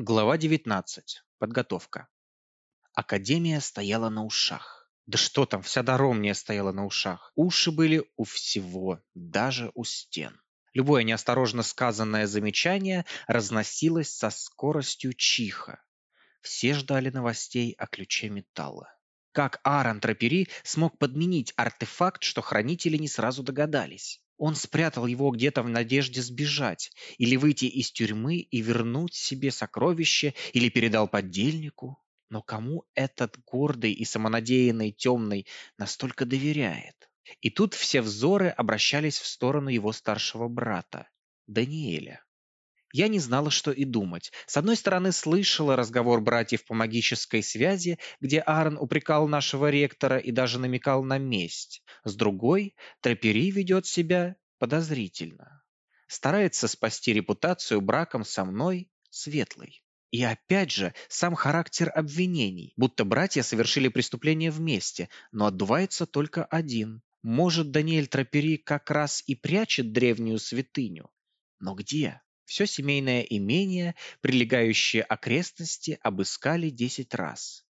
Глава 19. Подготовка. Академия стояла на ушах. Да что там, вся Даромния стояла на ушах. Уши были у всего, даже у стен. Любое неосторожно сказанное замечание разносилось со скоростью чиха. Все ждали новостей о ключе металла. Как Аарон Трапери смог подменить артефакт, что хранители не сразу догадались? Он спрятал его где-то в надежде сбежать, или выйти из тюрьмы и вернуть себе сокровище, или передал поддельнику. Но кому этот гордый и самонадеянный темный настолько доверяет? И тут все взоры обращались в сторону его старшего брата, Даниэля. Я не знала, что и думать. С одной стороны, слышала разговор братьев по магической связи, где Аарон упрекал нашего ректора и даже намекал на месть. С другой, Трапери ведет себя подозрительно. Старается спасти репутацию браком со мной, светлой. И опять же, сам характер обвинений, будто братья совершили преступление вместе, но отдувается только один. Может, Даниэль Трапери как раз и прячет древнюю святыню. Но где? Все семейное имение, прилегающие окрестности обыскали десять раз.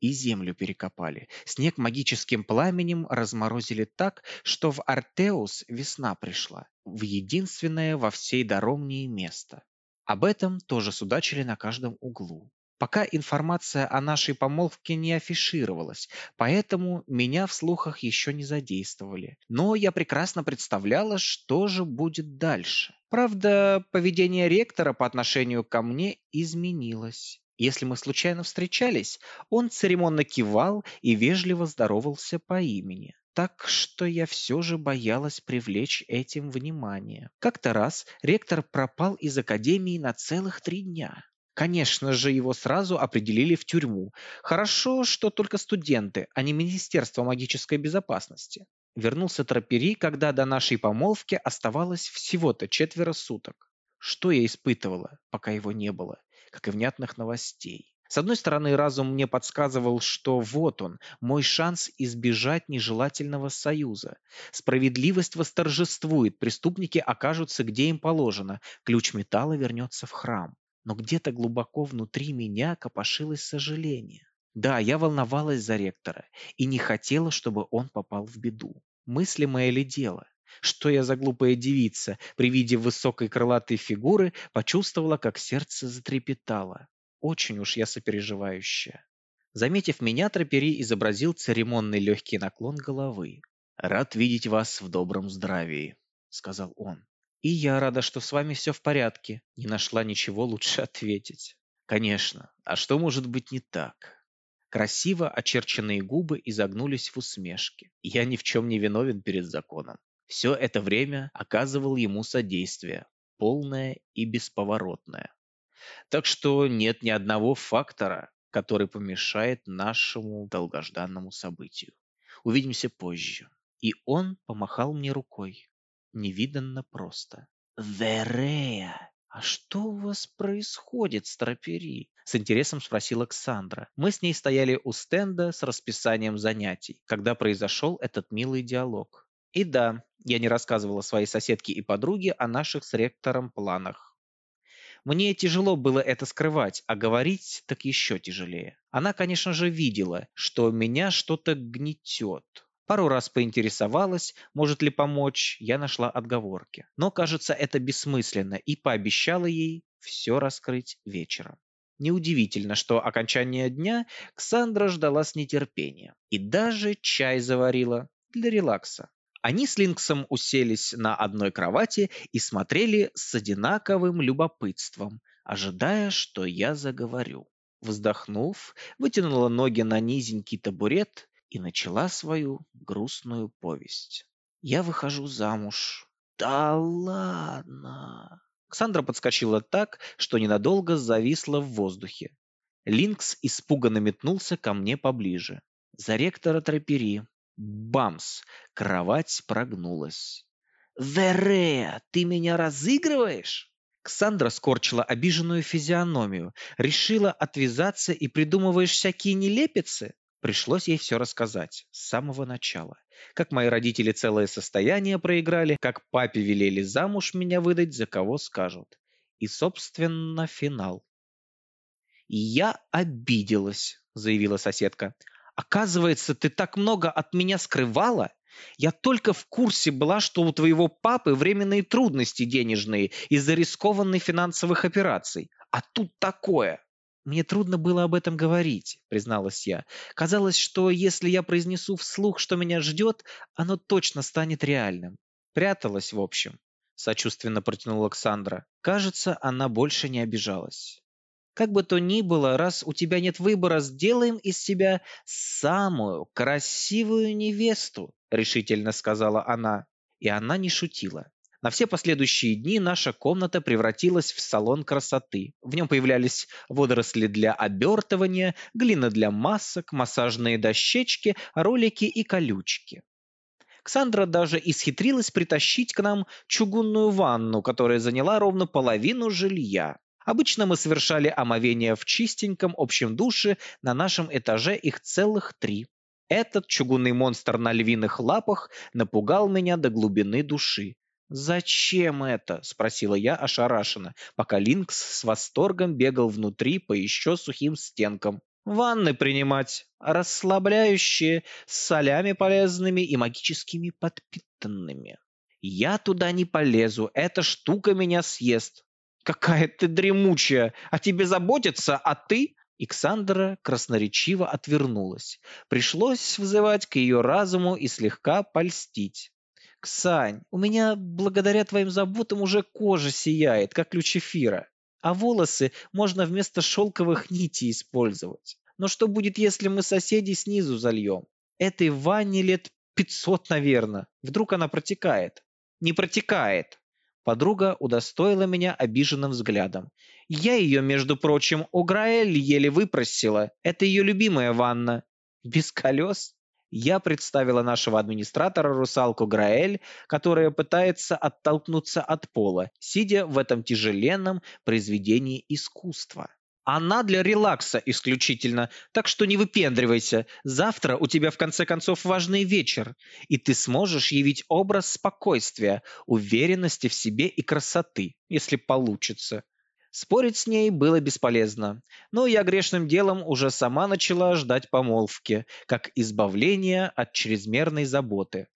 И землю перекопали. Снег магическим пламенем разморозили так, что в Артеус весна пришла. В единственное во всей Даромнии место. Об этом тоже судачили на каждом углу. Пока информация о нашей помолвке не афишировалась, поэтому меня в слухах еще не задействовали. Но я прекрасно представляла, что же будет дальше. Правда, поведение ректора по отношению ко мне изменилось. Если мы случайно встречались, он церемонно кивал и вежливо здоровался по имени. Так что я все же боялась привлечь этим внимание. Как-то раз ректор пропал из академии на целых три дня. Конечно же, его сразу определили в тюрьму. Хорошо, что только студенты, а не Министерство магической безопасности. Вернулся Трапери, когда до нашей помолвки оставалось всего-то четверо суток. Что я испытывала, пока его не было, как и внятных новостей. С одной стороны, разум мне подсказывал, что вот он, мой шанс избежать нежелательного союза. Справедливость восторжествует, преступники окажутся где им положено, ключ металла вернется в храм но где-то глубоко внутри меня копошилось сожаление. Да, я волновалась за ректора и не хотела, чтобы он попал в беду. Мыслимое ли дело? Что я за глупая девица, при виде высокой крылатой фигуры почувствовала, как сердце затрепетало. Очень уж я сопереживающая. Заметив меня, Трапери изобразил церемонный легкий наклон головы. «Рад видеть вас в добром здравии», — сказал он. «И я рада, что с вами все в порядке», — не нашла ничего лучше ответить. «Конечно. А что может быть не так?» Красиво очерченные губы изогнулись в усмешке. Я ни в чем не виновен перед законом. Все это время оказывал ему содействие, полное и бесповоротное. Так что нет ни одного фактора, который помешает нашему долгожданному событию. Увидимся позже. И он помахал мне рукой невиданно просто. «Верея, а что у вас происходит, стропери?» С интересом спросила Ксандра. Мы с ней стояли у стенда с расписанием занятий, когда произошел этот милый диалог. И да, я не рассказывала своей соседке и подруге о наших с ректором планах. Мне тяжело было это скрывать, а говорить так еще тяжелее. Она, конечно же, видела, что меня что-то гнетет, Пару раз поинтересовалась, может ли помочь, я нашла отговорки. Но, кажется, это бессмысленно и пообещала ей все раскрыть вечером. Неудивительно, что окончание дня Ксандра ждала с нетерпением. И даже чай заварила для релакса. Они с Линксом уселись на одной кровати и смотрели с одинаковым любопытством, ожидая, что я заговорю. Вздохнув, вытянула ноги на низенький табурет и начала свою грустную повесть. «Я выхожу замуж». «Да ладно!» Ксандра подскочила так, что ненадолго зависла в воздухе. Линкс испуганно метнулся ко мне поближе. За ректора Трапери. Бамс! Кровать прогнулась. «Верея, ты меня разыгрываешь?» Ксандра скорчила обиженную физиономию. Решила отвязаться и придумываешь всякие нелепицы? Пришлось ей все рассказать с самого начала. Как мои родители целое состояние проиграли, как папе велели замуж меня выдать, за кого скажут. И, собственно, финал. «Я обиделась», — заявила соседка. «Оказывается, ты так много от меня скрывала? Я только в курсе была, что у твоего папы временные трудности денежные из-за рискованных финансовых операций. А тут такое!» «Мне трудно было об этом говорить», — призналась я. «Казалось, что если я произнесу вслух, что меня ждет, оно точно станет реальным. Пряталась, в общем», — сочувственно протянула Александра. Кажется, она больше не обижалась. Как бы то ни было, раз у тебя нет выбора, сделаем из себя самую красивую невесту, решительно сказала она. И она не шутила. На все последующие дни наша комната превратилась в салон красоты. В нем появлялись водоросли для обертывания, глина для масок, массажные дощечки, ролики и колючки. Ксандра даже исхитрилась притащить к нам чугунную ванну, которая заняла ровно половину жилья. Обычно мы совершали омовение в чистеньком общем душе, на нашем этаже их целых три. Этот чугунный монстр на львиных лапах напугал меня до глубины души. «Зачем это?» – спросила я ошарашенно, пока Линкс с восторгом бегал внутри по еще сухим стенкам. «Ванны принимать, расслабляющие, с солями полезными и магическими подпитанными. Я туда не полезу, эта штука меня съест. «Какая ты дремучая! А тебе заботиться, а ты...» Иксандра красноречиво отвернулась. Пришлось вызывать к ее разуму и слегка польстить. «Ксань, у меня благодаря твоим заботам уже кожа сияет, как люцифера, а волосы можно вместо шелковых нитей использовать. Но что будет, если мы соседей снизу зальем? Этой ванне лет пятьсот, наверное. Вдруг она протекает?» «Не протекает!» Подруга удостоила меня обиженным взглядом. Я ее, между прочим, у Граэль еле выпросила. Это ее любимая ванна. Без колес? Я представила нашего администратора русалку Граэль, которая пытается оттолкнуться от пола, сидя в этом тяжеленном произведении искусства. Она для релакса исключительно, так что не выпендривайся. Завтра у тебя в конце концов важный вечер, и ты сможешь явить образ спокойствия, уверенности в себе и красоты, если получится. Спорить с ней было бесполезно, но я грешным делом уже сама начала ждать помолвки, как избавления от чрезмерной заботы.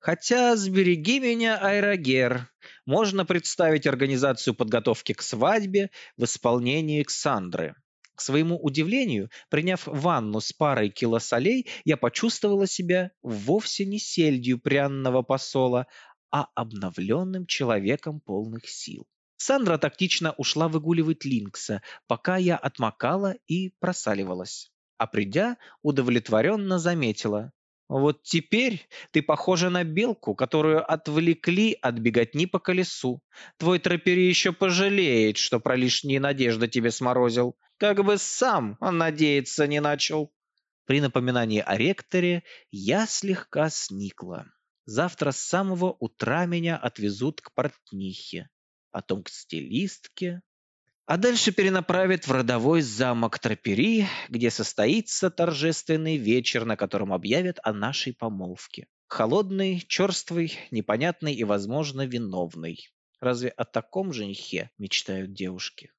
Хотя сбереги меня, Айрогер. Можно представить организацию подготовки к свадьбе в исполнении Ксандры. К своему удивлению, приняв ванну с парой кило солей, я почувствовала себя вовсе не сельдью пряного посола, а обновленным человеком полных сил. Сандра тактично ушла выгуливать Линкса, пока я отмокала и просаливалась. А придя, удовлетворенно заметила. Вот теперь ты похожа на белку, которую отвлекли от беготни по колесу. Твой тропери еще пожалеет, что про лишние надежды тебе сморозил. Как бы сам он надеяться не начал. При напоминании о ректоре я слегка сникла. Завтра с самого утра меня отвезут к портнихе, потом к стилистке, а дальше перенаправит в родовой замок Трапери, где состоится торжественный вечер, на котором объявят о нашей помолвке. Холодный, черствый, непонятный и, возможно, виновный. Разве о таком женихе мечтают девушки?